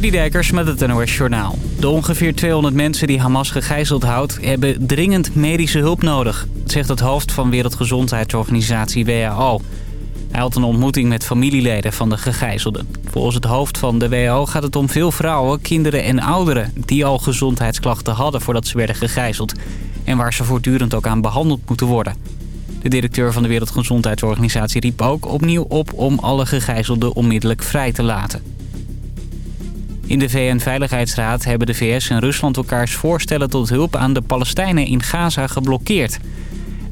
Dijkers met het NOS Journaal. De ongeveer 200 mensen die Hamas gegijzeld houdt... hebben dringend medische hulp nodig. zegt het hoofd van Wereldgezondheidsorganisatie WHO. Hij had een ontmoeting met familieleden van de gegijzelden. Volgens het hoofd van de WHO gaat het om veel vrouwen, kinderen en ouderen... die al gezondheidsklachten hadden voordat ze werden gegijzeld... en waar ze voortdurend ook aan behandeld moeten worden. De directeur van de Wereldgezondheidsorganisatie riep ook opnieuw op... om alle gegijzelden onmiddellijk vrij te laten. In de VN-veiligheidsraad hebben de VS en Rusland elkaars voorstellen tot hulp aan de Palestijnen in Gaza geblokkeerd.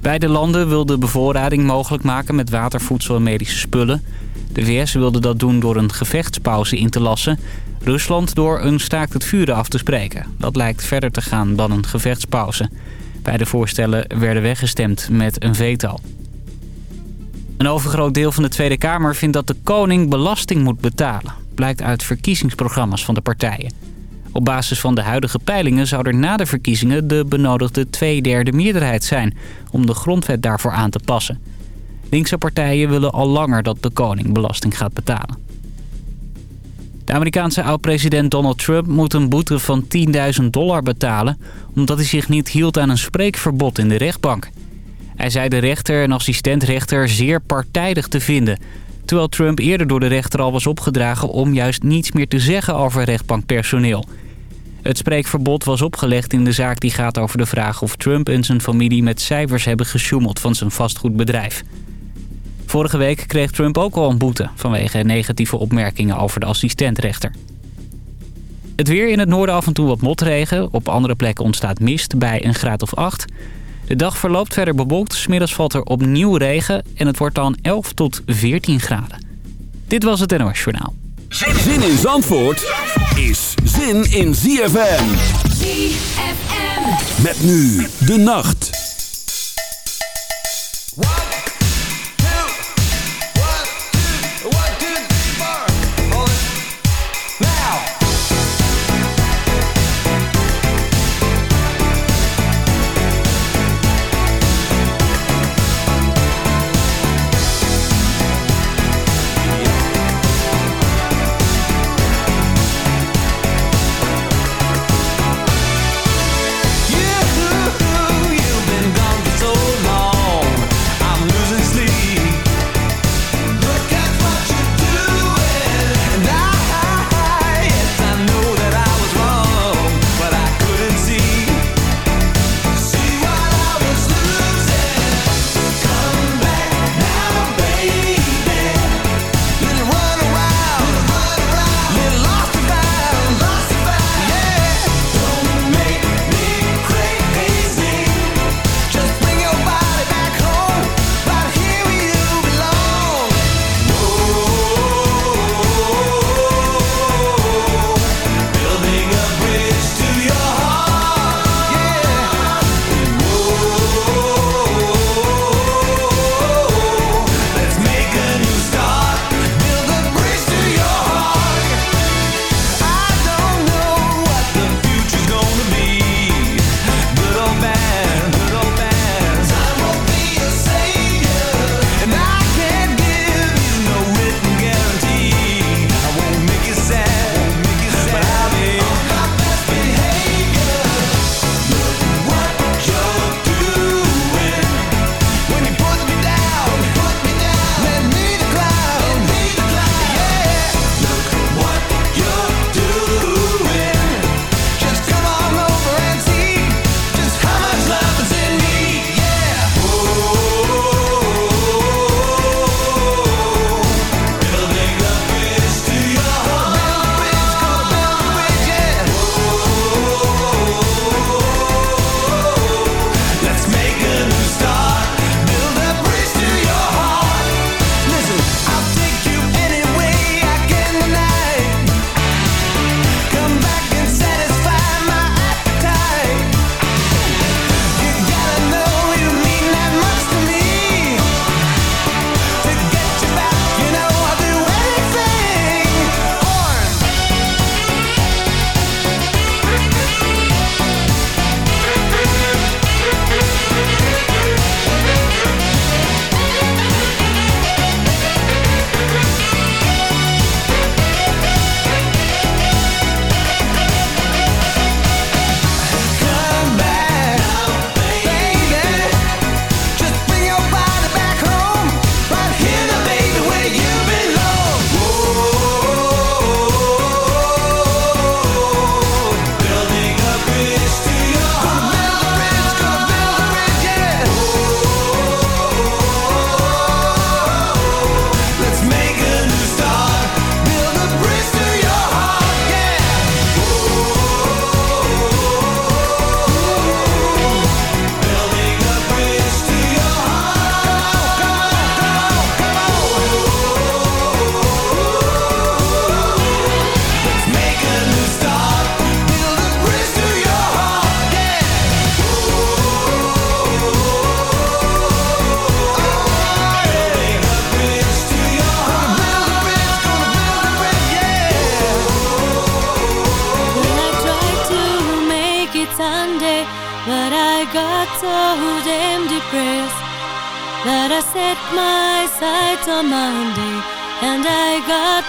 Beide landen wilden bevoorrading mogelijk maken met water, voedsel en medische spullen. De VS wilde dat doen door een gevechtspauze in te lassen. Rusland door een staakt het vuren af te spreken. Dat lijkt verder te gaan dan een gevechtspauze. Beide voorstellen werden weggestemd met een veto. Een overgroot deel van de Tweede Kamer vindt dat de koning belasting moet betalen blijkt uit verkiezingsprogramma's van de partijen. Op basis van de huidige peilingen zou er na de verkiezingen de benodigde tweederde meerderheid zijn... om de grondwet daarvoor aan te passen. Linkse partijen willen al langer dat de koning belasting gaat betalen. De Amerikaanse oud-president Donald Trump moet een boete van 10.000 dollar betalen... omdat hij zich niet hield aan een spreekverbod in de rechtbank. Hij zei de rechter en assistentrechter zeer partijdig te vinden... Terwijl Trump eerder door de rechter al was opgedragen om juist niets meer te zeggen over rechtbankpersoneel. Het spreekverbod was opgelegd in de zaak die gaat over de vraag of Trump en zijn familie met cijfers hebben gesjoemeld van zijn vastgoedbedrijf. Vorige week kreeg Trump ook al een boete vanwege negatieve opmerkingen over de assistentrechter. Het weer in het noorden af en toe wat motregen. Op andere plekken ontstaat mist bij een graad of 8. De dag verloopt verder bewolkt. Smiddags valt er opnieuw regen en het wordt dan 11 tot 14 graden. Dit was het NOS Journaal. Zin in Zandvoort is zin in ZFM. ZFM. Met nu de nacht.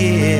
Yeah.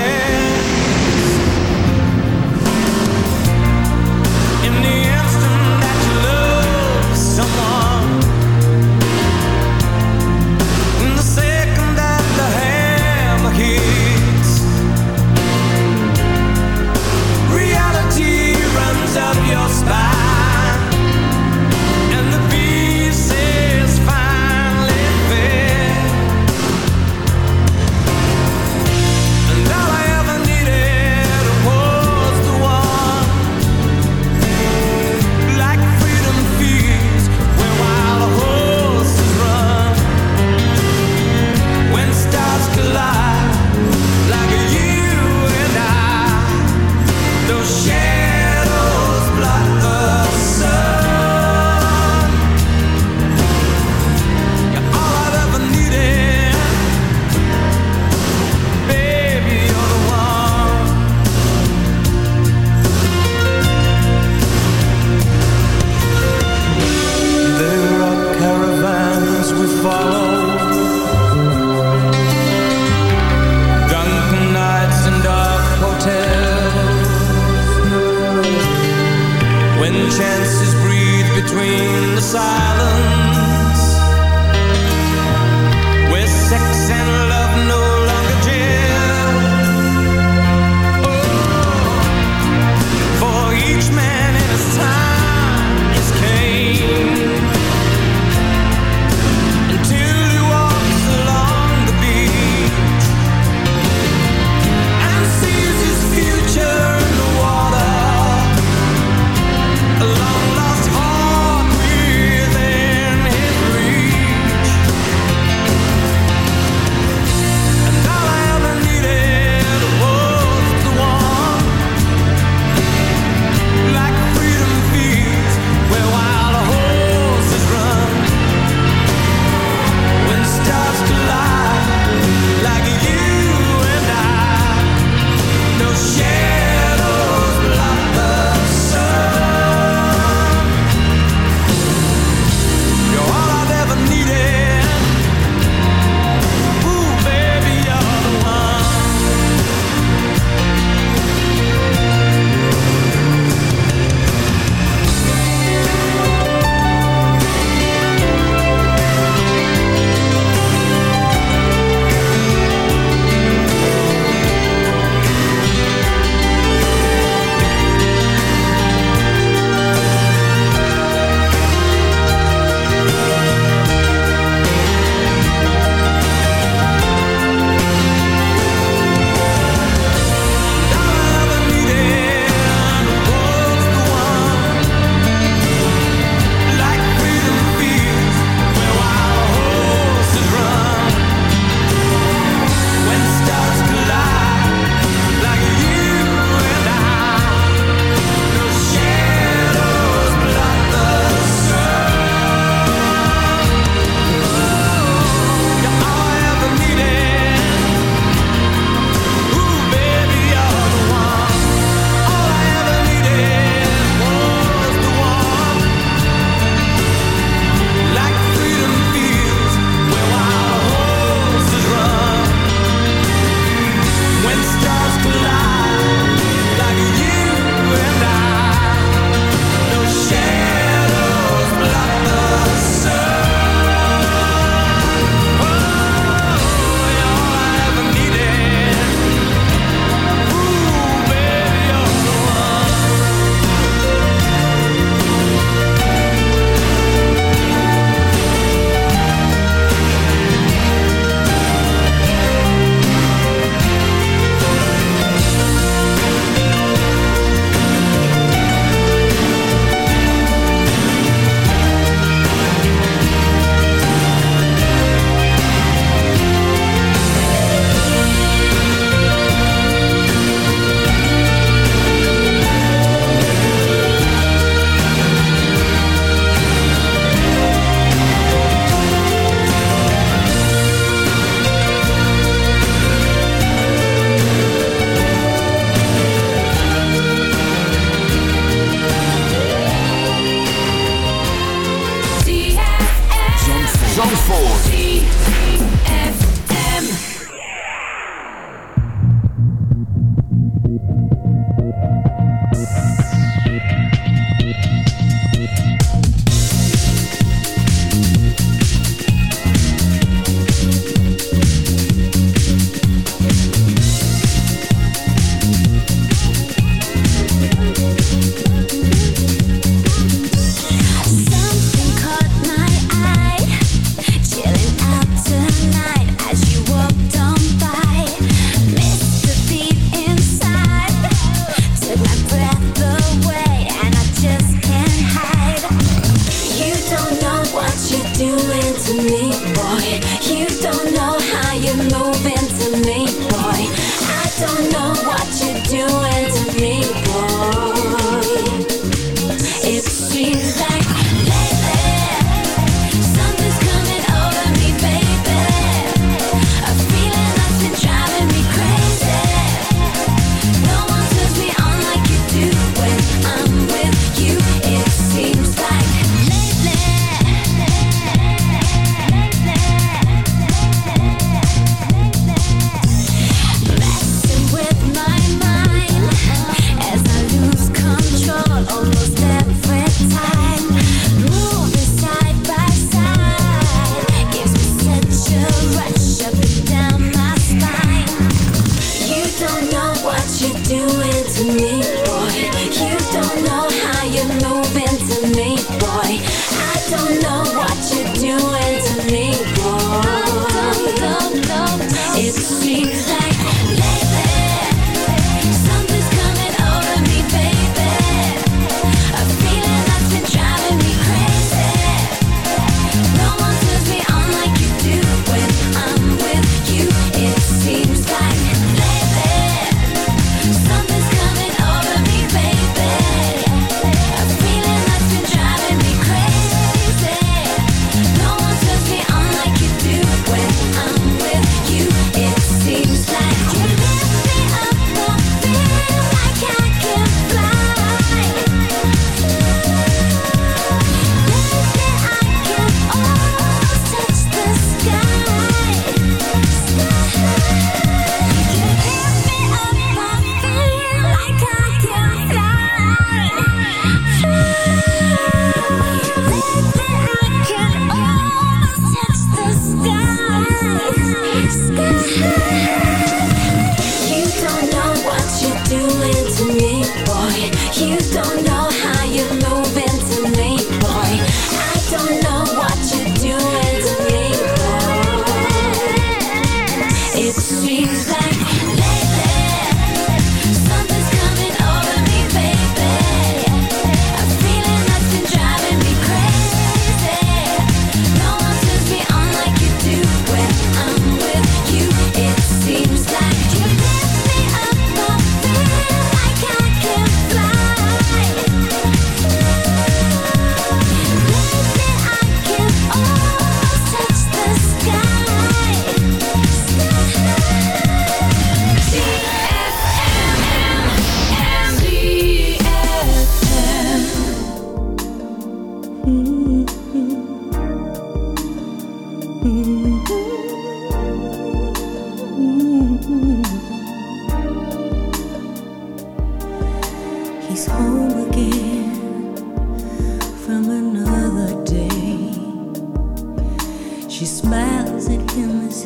goodbye. chances breathe between the silence.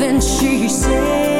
then she said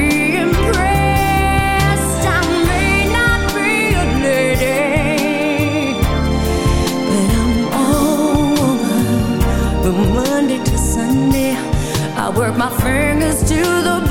my fingers to the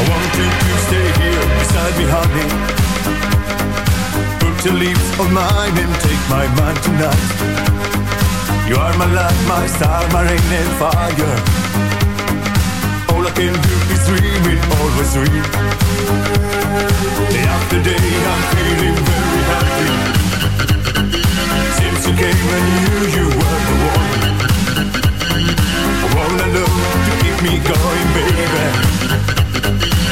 I want you to stay here beside me, honey. Put your lips on mine and take my mind tonight. You are my light, my star, my rain and fire. All I can do is dream it, always dream. Day after day, I'm feeling very happy. Since you came, I knew you were the one. All alone to keep me going, baby.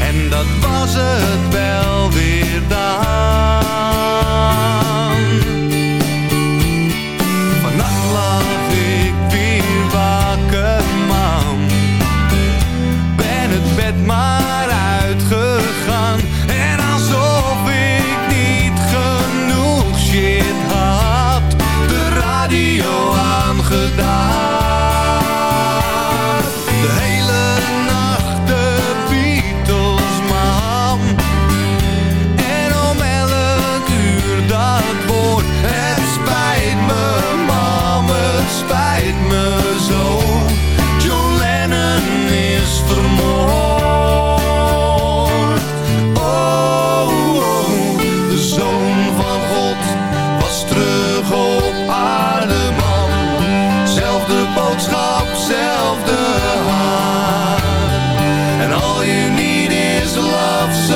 en dat was het wel weer daar. All you need is love. So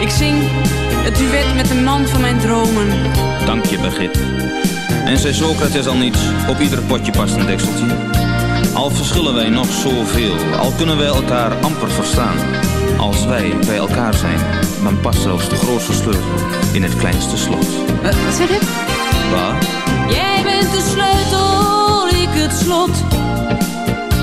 Ik zing het duet met de man van mijn dromen. Dank je, Begit. En zei Socrates al niets, op ieder potje past een dekseltje. Al verschillen wij nog zoveel, al kunnen wij elkaar amper verstaan. Als wij bij elkaar zijn, dan past zelfs de grootste sleutel in het kleinste slot. Eh, wat zeg je? Waar? Jij bent de sleutel, ik het slot.